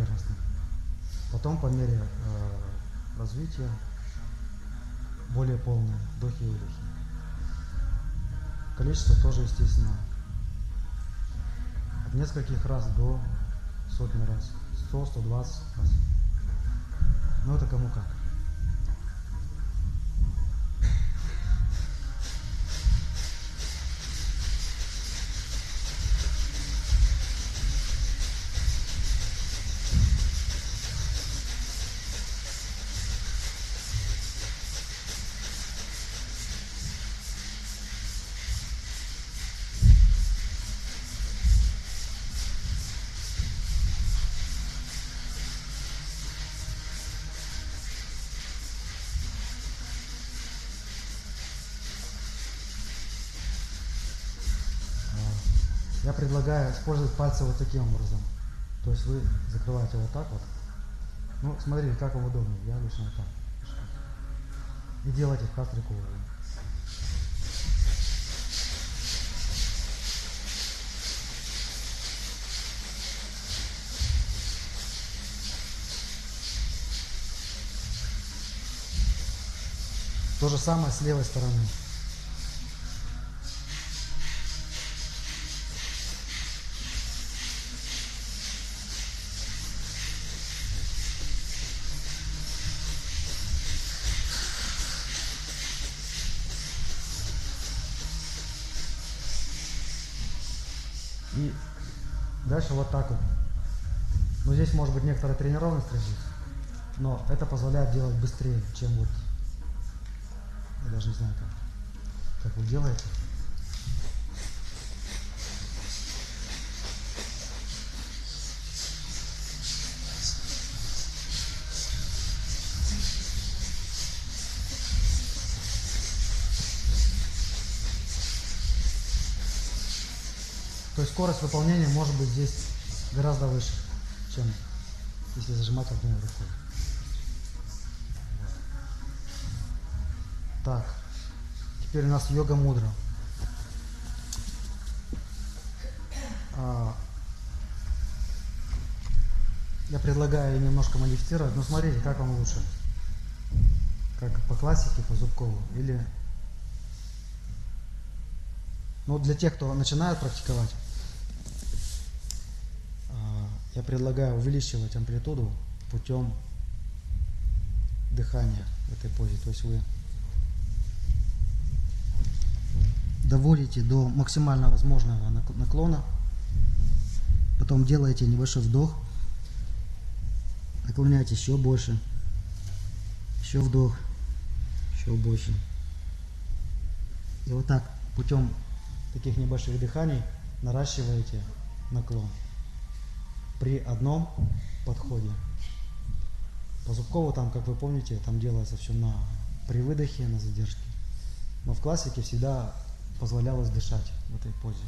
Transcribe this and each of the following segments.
дыхание поверхностное. Потом по мере э, развития более полное, вдохи и выдохи. Количество тоже, естественно, от нескольких раз до сотни раз, 100-120 раз. Ну это кому как. Предлагаю использовать пальцы вот таким образом. То есть вы закрываете вот так вот. Ну, смотрите, как вам удобно. Я лично вот так. И делайте в кастрику. То же самое с левой стороны. И дальше вот так вот. Ну здесь может быть некоторая тренированность лежит, но это позволяет делать быстрее, чем вот, я даже не знаю как, как вы делаете. Скорость выполнения может быть здесь гораздо выше, чем если зажимать одной рукой. Так, теперь у нас йога мудра. А, я предлагаю немножко модифицировать, но смотрите, как вам лучше. Как по классике, по Зубкову, или ну, для тех, кто начинает практиковать, я предлагаю увеличивать амплитуду путем дыхания в этой позе. То есть вы доводите до максимально возможного наклона, потом делаете небольшой вдох, наклоняете еще больше, еще вдох, еще больше. И вот так путем таких небольших дыханий наращиваете наклон при одном подходе. По Зубкову там, как вы помните, там делается все на при выдохе, на задержке. Но в классике всегда позволялось дышать в этой позе.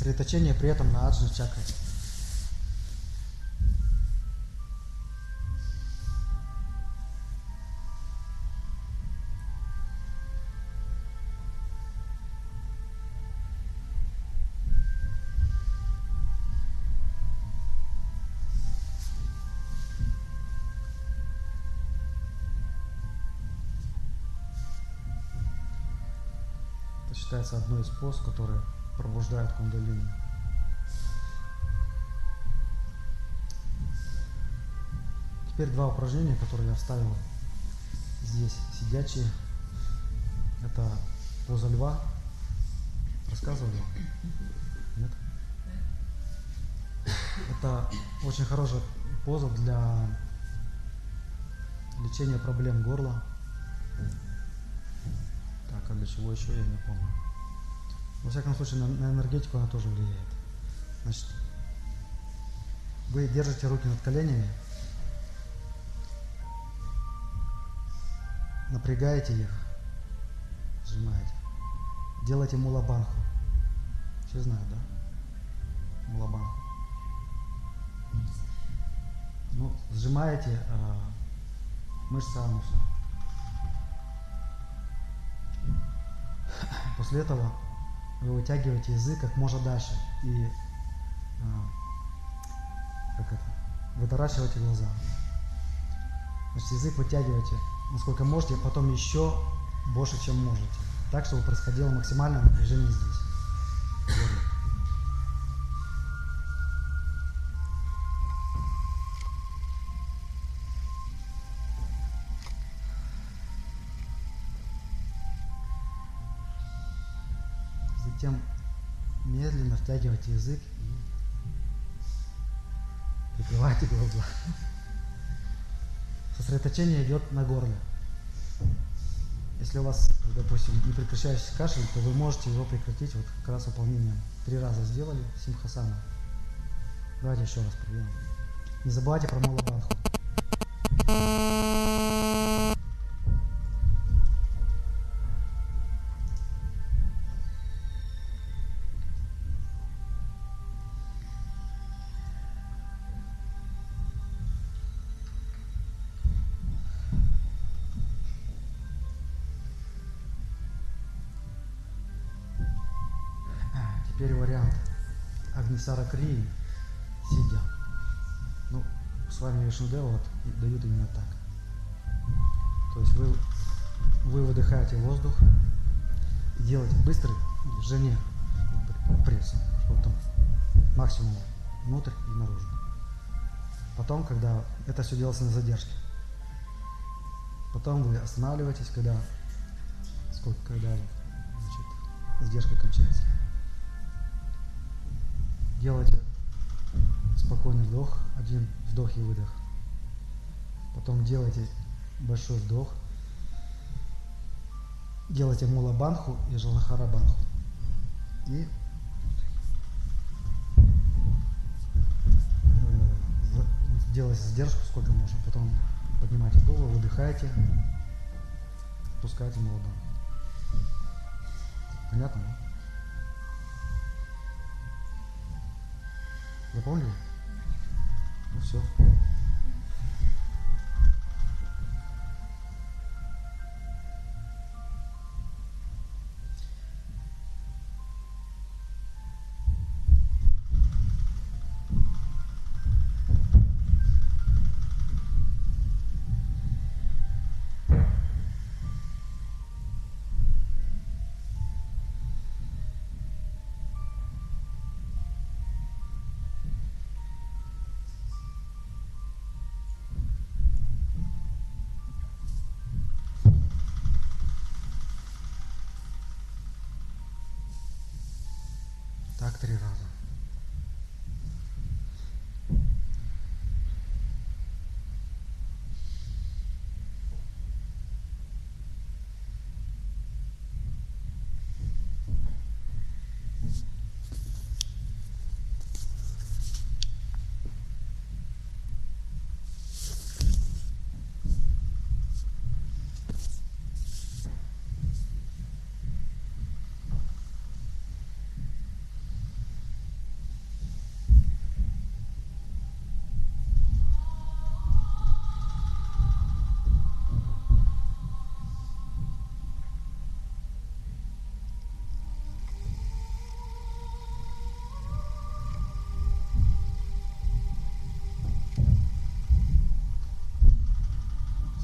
Сосредоточение при этом на аджна чакре. Считается одной из поз, которые пробуждают кундалини. Теперь два упражнения, которые я вставил здесь, сидячие. Это поза льва. Рассказывали? Нет? Это очень хорошая поза для лечения проблем горла. Так. а для чего еще, я не помню. Во всяком случае, на, на энергетику она тоже влияет. Значит, вы держите руки над коленями, напрягаете их, сжимаете. Делайте мулабанху. Все знают, да? Мулабанху. Ну, сжимаете э, мышцы ануса. После этого вы вытягиваете язык как можно дальше и э, как это, вытаращиваете глаза. Значит, язык вытягиваете насколько можете, а потом еще больше, чем можете. Так, чтобы происходило максимальное напряжение здесь. Затем медленно втягивайте язык и прикрывайте глаза. Сосредоточение идет на горле. Если у вас, допустим, не прекращающийся кашель, то вы можете его прекратить вот как раз выполнением. Три раза сделали симхасана. Давайте еще раз проверим. Не забывайте про малабанху. Теперь вариант Агнисара Крии, сидя. Ну, с вами Вишнудева вот дают именно так. То есть вы, вы выдыхаете воздух и делаете быстрое движение пресса, чтобы там максимум внутрь и наружу. Потом, когда это все делается на задержке. Потом вы останавливаетесь, когда, сколько, когда значит, задержка кончается. Делайте спокойный вдох, один вдох и выдох. Потом делайте большой вдох. Делайте мулабанху и жалахарабанху. И э, делайте задержку сколько можно. Потом поднимайте голову, выдыхаете, пускайте мулабанху. Понятно, да? Запомнили? Ну все. Так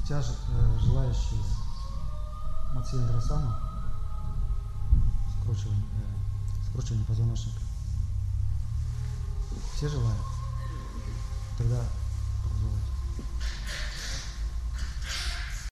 Сейчас э, желающие Матсендрасану, скручивание, э, скручивание позвоночника, все желают? Тогда